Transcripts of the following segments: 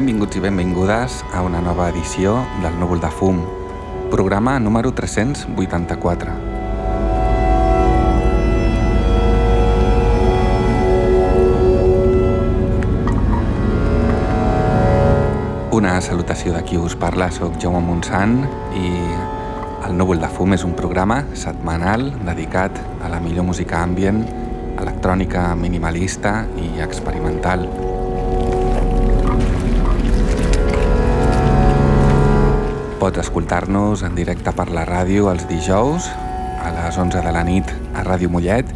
benvinguts i benvingudes a una nova edició del Núvol de Fum, programa número 384. Una salutació de qui us parla, sóc Jaume Montsant i el Núvol de Fum és un programa setmanal dedicat a la millor música ambient, electrònica minimalista i experimental. Pots escoltar-nos en directe per la ràdio els dijous a les 11 de la nit a Ràdio Mollet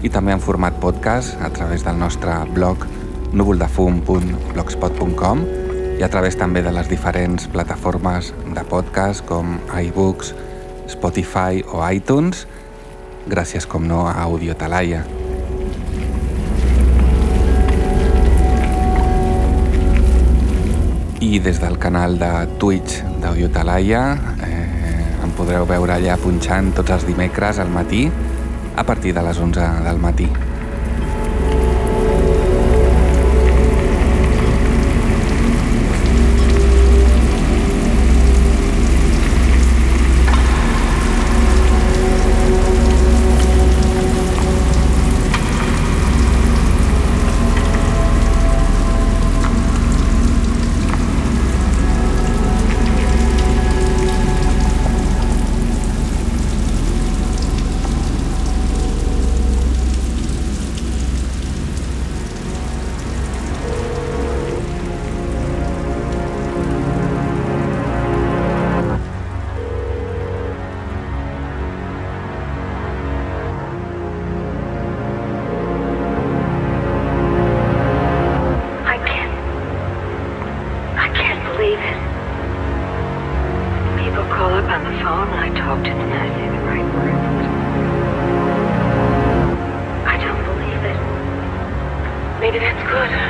i també en format podcast a través del nostre blog núvoldefum.blogspot.com i a través també de les diferents plataformes de podcast com iBooks, Spotify o iTunes, gràcies com no a Audio Talaia. i des del canal de Twitch d'Audio Talaia eh, em podreu veure allà punxant tots els dimecres al matí a partir de les 11 del matí. weeks. People call up on the phone and I talk to them and I say the right words. I don't believe it. Maybe that's good.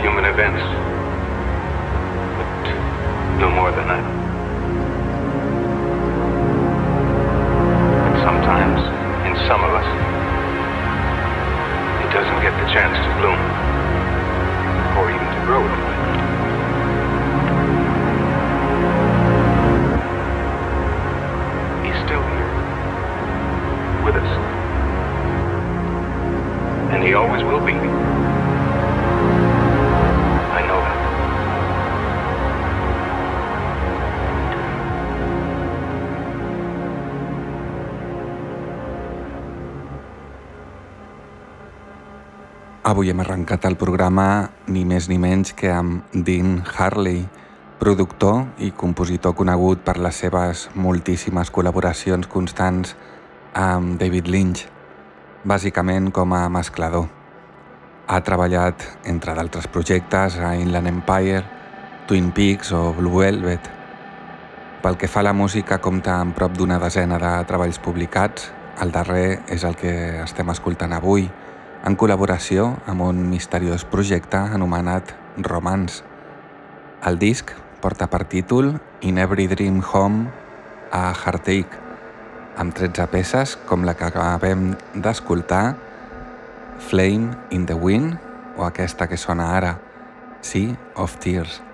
human events, but no more than that. And sometimes, in some of us, it doesn't get the chance to bloom, or even to grow. He's still here, with us, and he always will be. Avui hem arrencat el programa ni més ni menys que amb Dean Harley, productor i compositor conegut per les seves moltíssimes col·laboracions constants amb David Lynch, bàsicament com a mesclador. Ha treballat, entre d'altres projectes, a Inland Empire, Twin Peaks o Blue Velvet. Pel que fa a la música, compta amb prop d'una desena de treballs publicats, El darrer és el que estem escoltant avui, en col·laboració amb un misteriós projecte anomenat Romance. El disc porta per títol In Every Dream Home a Heartache, amb 13 peces com la que acabem d'escoltar, Flame in the Wind o aquesta que sona ara, Sea of Tears.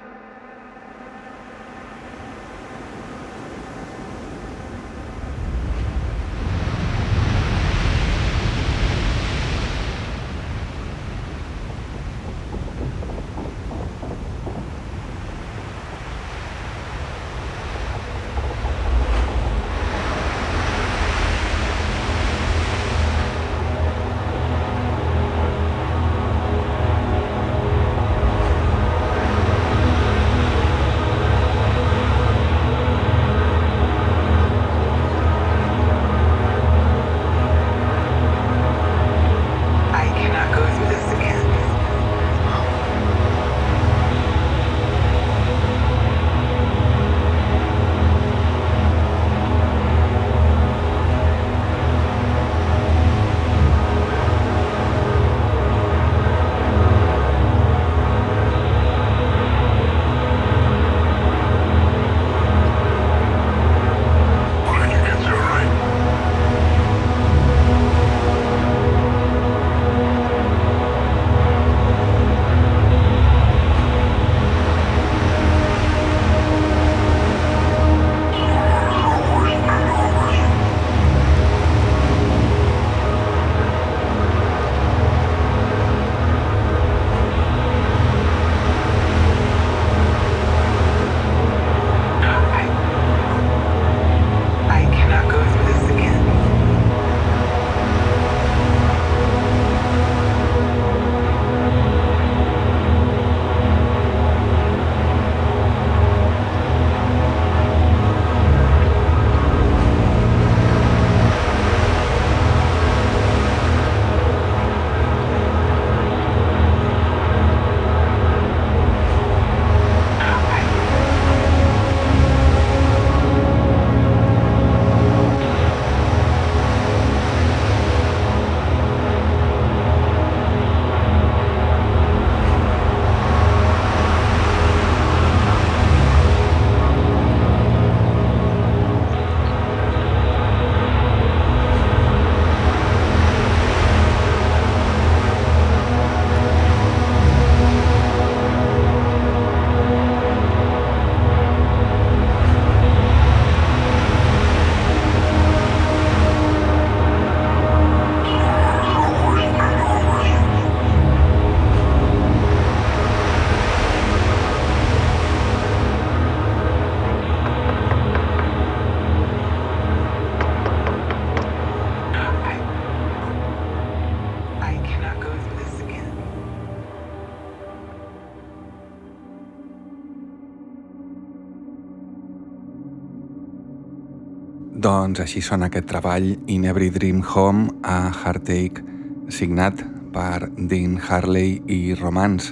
Doncs així sona aquest treball In Every Dream Home a Heartache, signat per Dean Harley i Romance.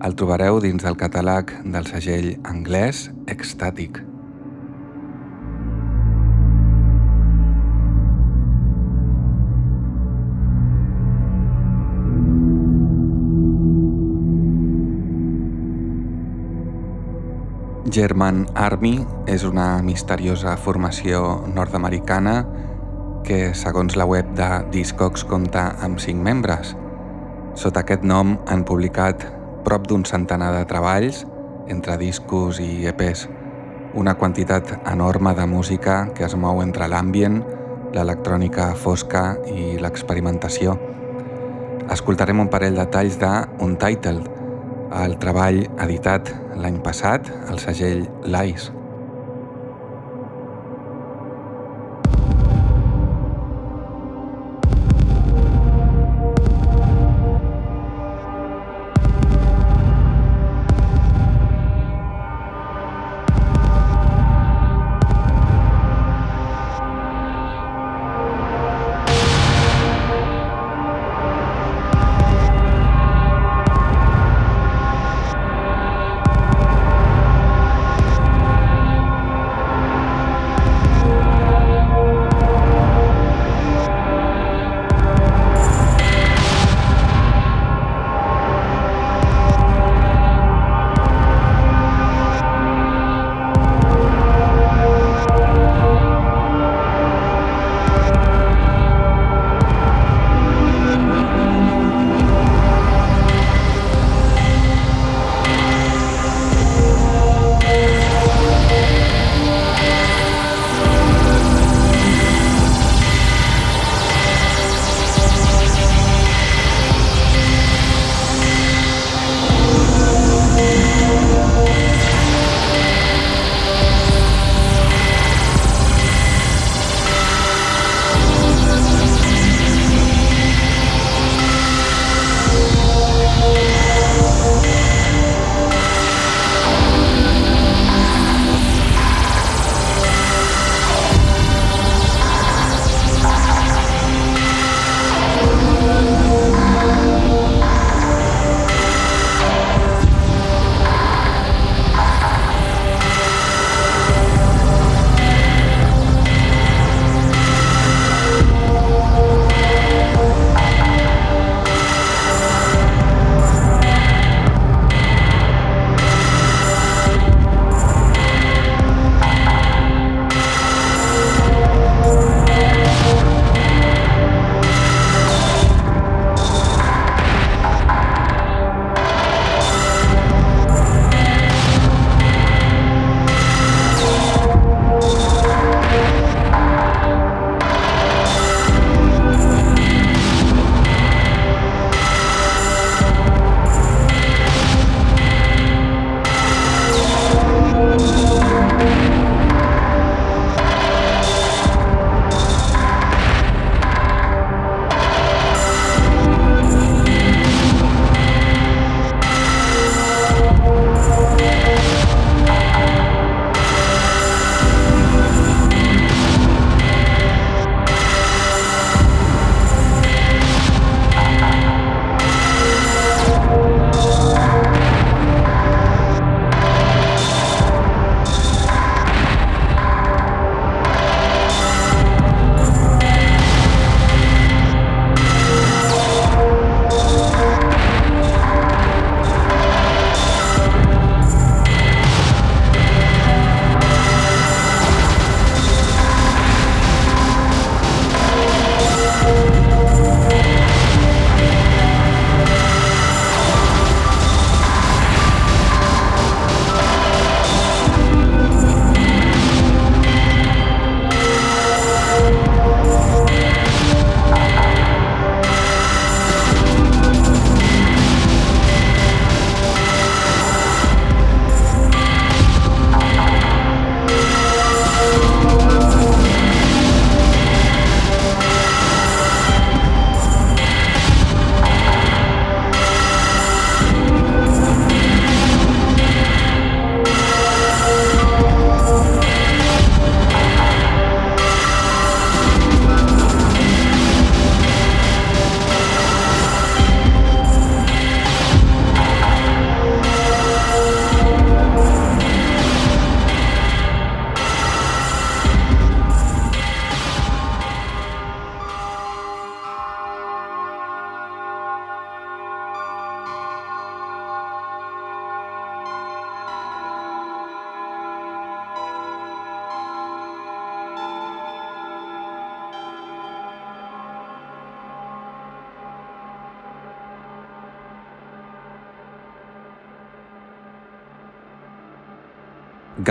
El trobareu dins del catàleg del segell anglès Ecstatic. German Army és una misteriosa formació nord-americana que, segons la web de Discogs, compta amb 5 membres. Sota aquest nom han publicat prop d'un centenar de treballs entre discos i EPs, una quantitat enorme de música que es mou entre l'ambient, l'electrònica fosca i l'experimentació. Escoltarem un parell de talls de el treball editat l'any passat al segell Lice.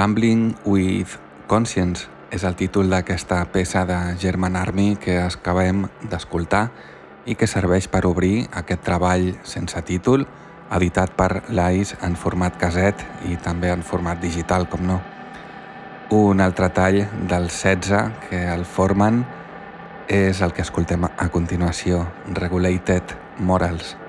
Gambling with Conscience és el títol d'aquesta peça de German Army que acabem d'escoltar i que serveix per obrir aquest treball sense títol editat per l'AIS en format caset i també en format digital, com no. Un altre tall del 16 que el formen és el que escoltem a continuació, Regulated Morals.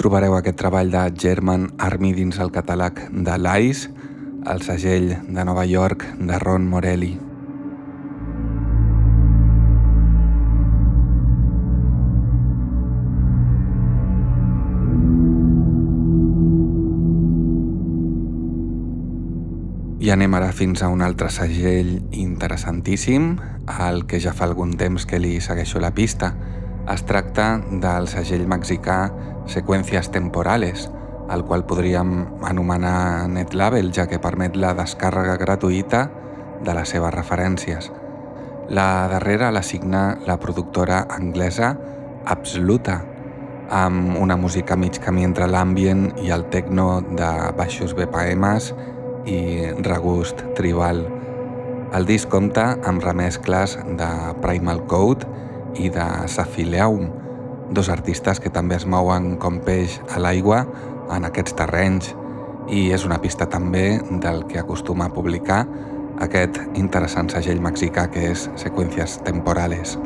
Trobareu aquest treball de German Army dins el catàleg de l'ICE, el segell de Nova York de Ron Morelli. I anem ara fins a un altre segell interessantíssim, al que ja fa algun temps que li segueixo la pista. Es tracta del segell mexicà seqüències temporales, el qual podríem anomenar NetLabel, ja que permet la descàrrega gratuïta de les seves referències. La darrera la signa la productora anglesa Absoluta, amb una música mig camí entre l'ambient i el techno de baixos BPMs i regust tribal. El disc compta amb remescles de Primal Code i de Safileum, dos artistes que també es mouen com peix a l'aigua en aquests terrenys i és una pista també del que acostuma a publicar aquest interessant segell mexicà que és Seqüències Temporales.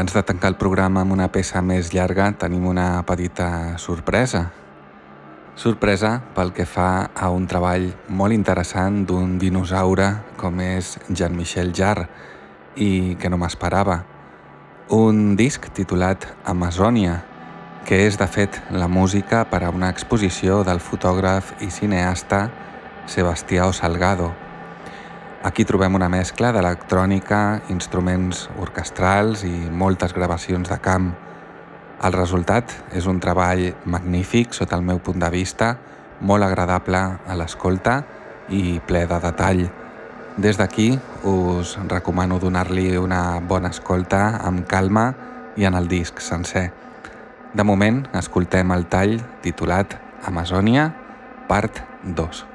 Abans de tancar el programa amb una peça més llarga tenim una petita sorpresa. Sorpresa pel que fa a un treball molt interessant d'un dinosaure com és Jean-Michel Jarre i que no m'esperava. Un disc titulat Amazònia, que és de fet la música per a una exposició del fotògraf i cineasta Sebastià Salgado. Aquí trobem una mescla d'electrònica, instruments orquestrals i moltes gravacions de camp. El resultat és un treball magnífic sota el meu punt de vista, molt agradable a l'escolta i ple de detall. Des d'aquí us recomano donar-li una bona escolta amb calma i en el disc sencer. De moment escoltem el tall titulat Amazònia, part 2.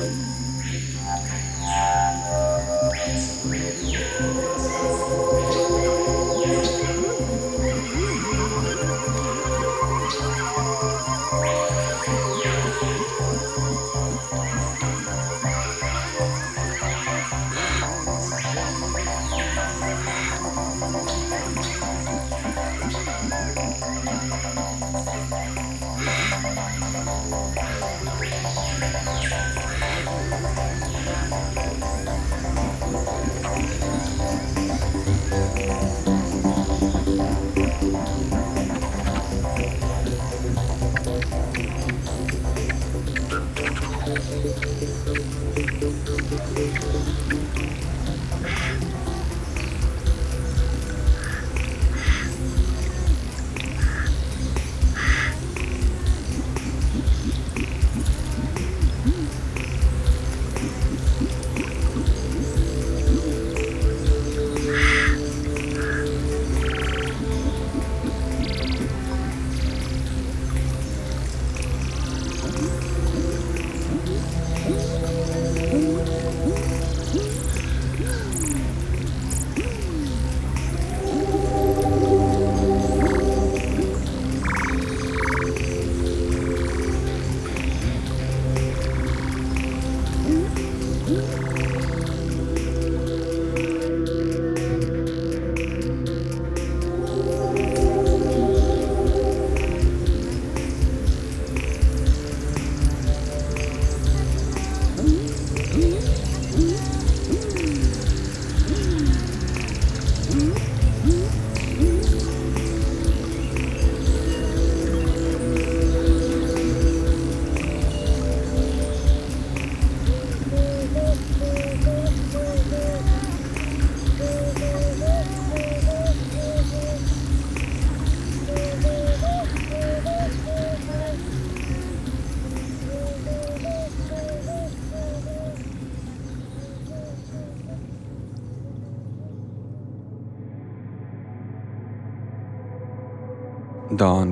Doncs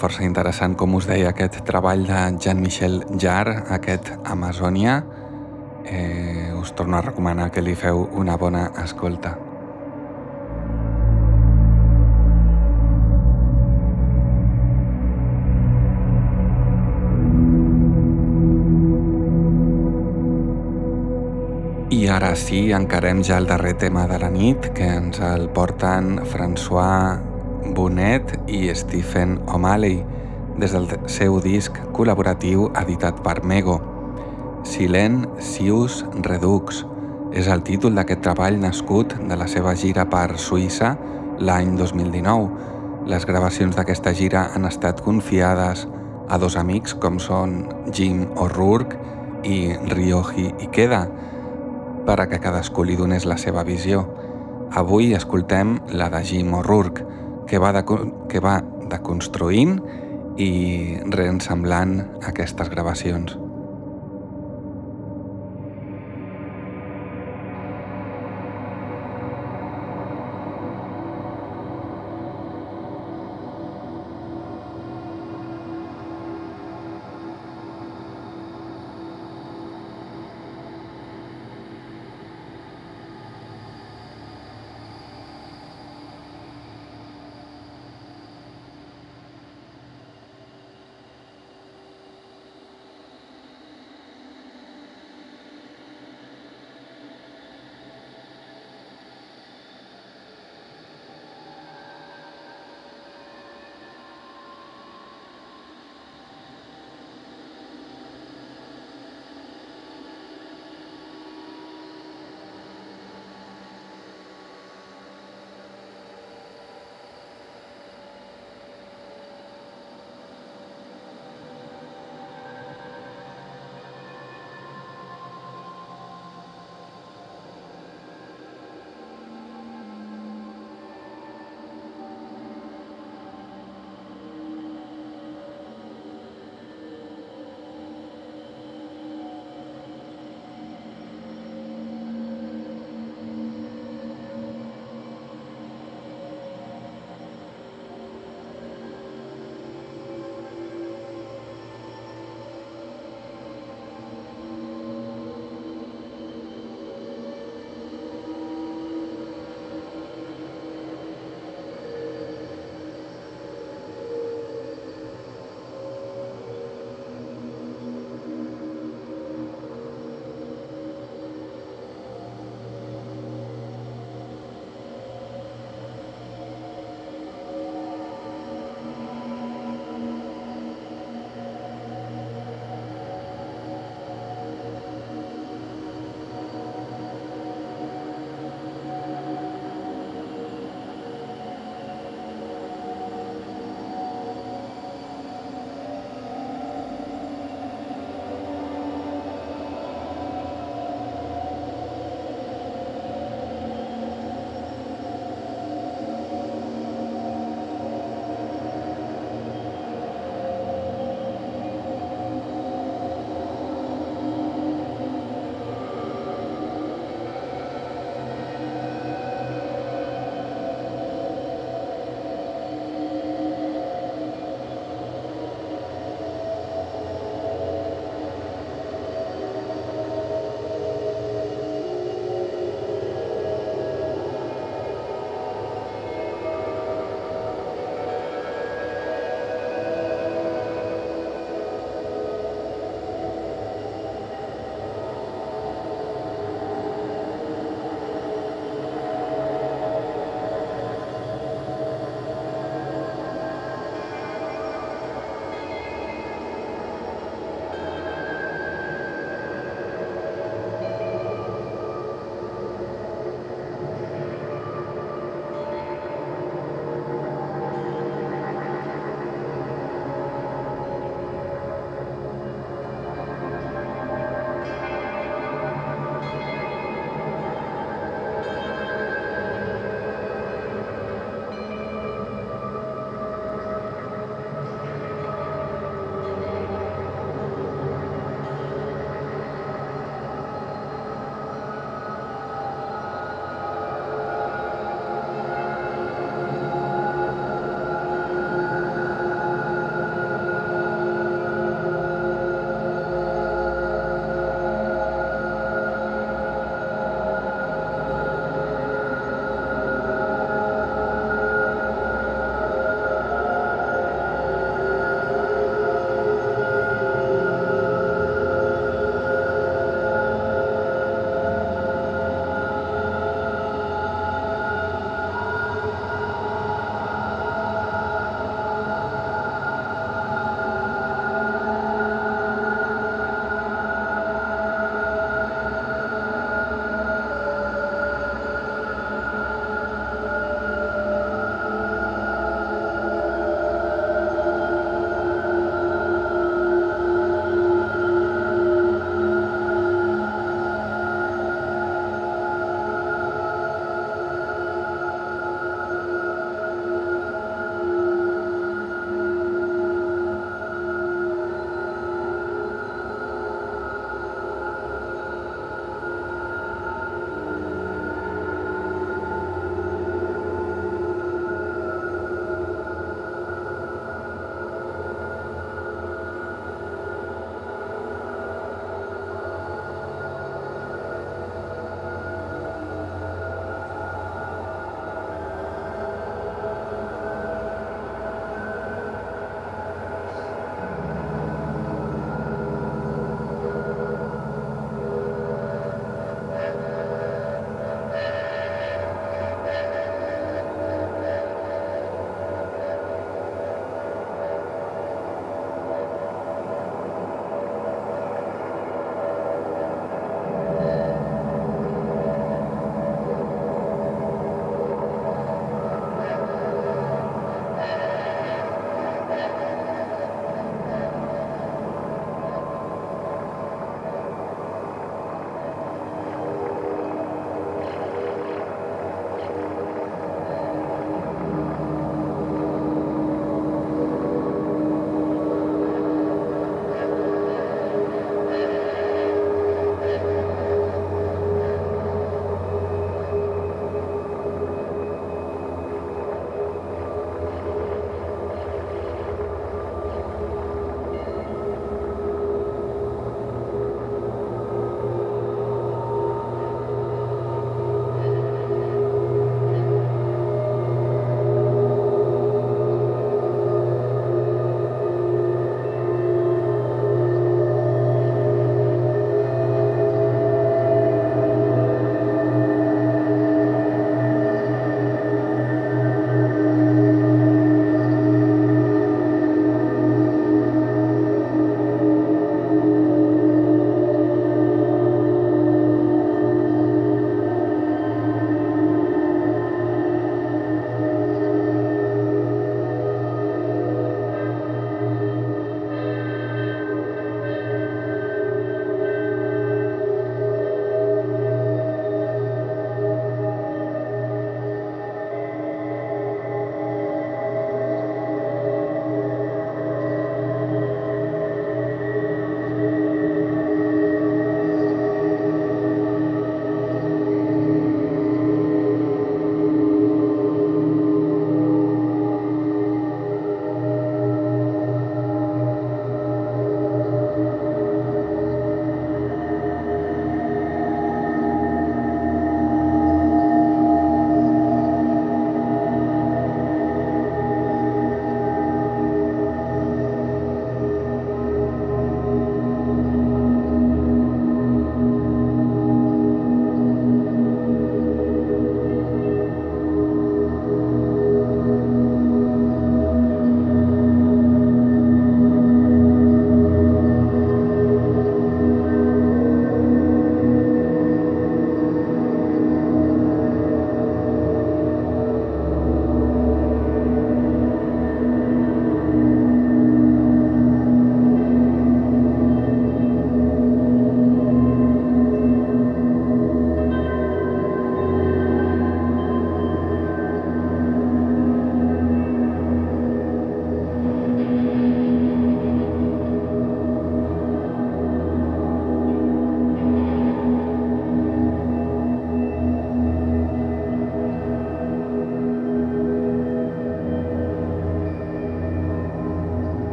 força interessant, com us deia, aquest treball de Jean-Michel Jarre, aquest Amazònia. Eh, us torno a recomanar que li feu una bona escolta. I ara sí, encarem ja el darrer tema de la nit, que ens el porten François Bonet i Stephen O'Malley des del seu disc col·laboratiu editat per Mego. Silent Sius Redux és el títol d'aquest treball nascut de la seva gira per Suïssa l'any 2019. Les gravacions d'aquesta gira han estat confiades a dos amics com són Jim O'Rourke i Ryoji Ikeda per a que cadascú li donés la seva visió. Avui escoltem la de Jim O'Rourke, que va, de, que va deconstruint i reensemblant aquestes gravacions.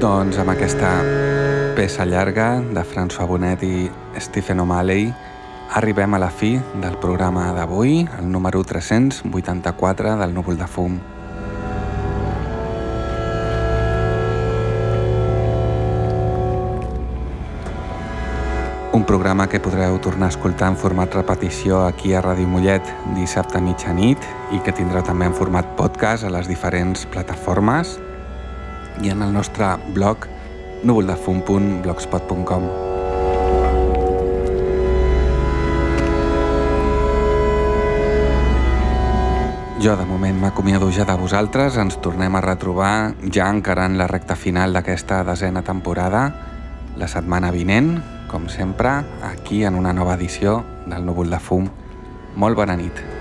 Doncs amb aquesta peça llarga de François Bonet i Stephen O'Malley arribem a la fi del programa d'avui, el número 384 del Núvol de Fum. Un programa que podreu tornar a escoltar en format repetició aquí a Ràdio Mollet dissabte a mitjanit i que tindreu també en format podcast a les diferents plataformes i en el nostre blog núvoldefum.blogspot.com Jo de moment m'acomiado ja de vosaltres, ens tornem a retrobar ja encarant la recta final d'aquesta desena temporada la setmana vinent, com sempre, aquí en una nova edició del Núvol de Fum. Molt bona nit.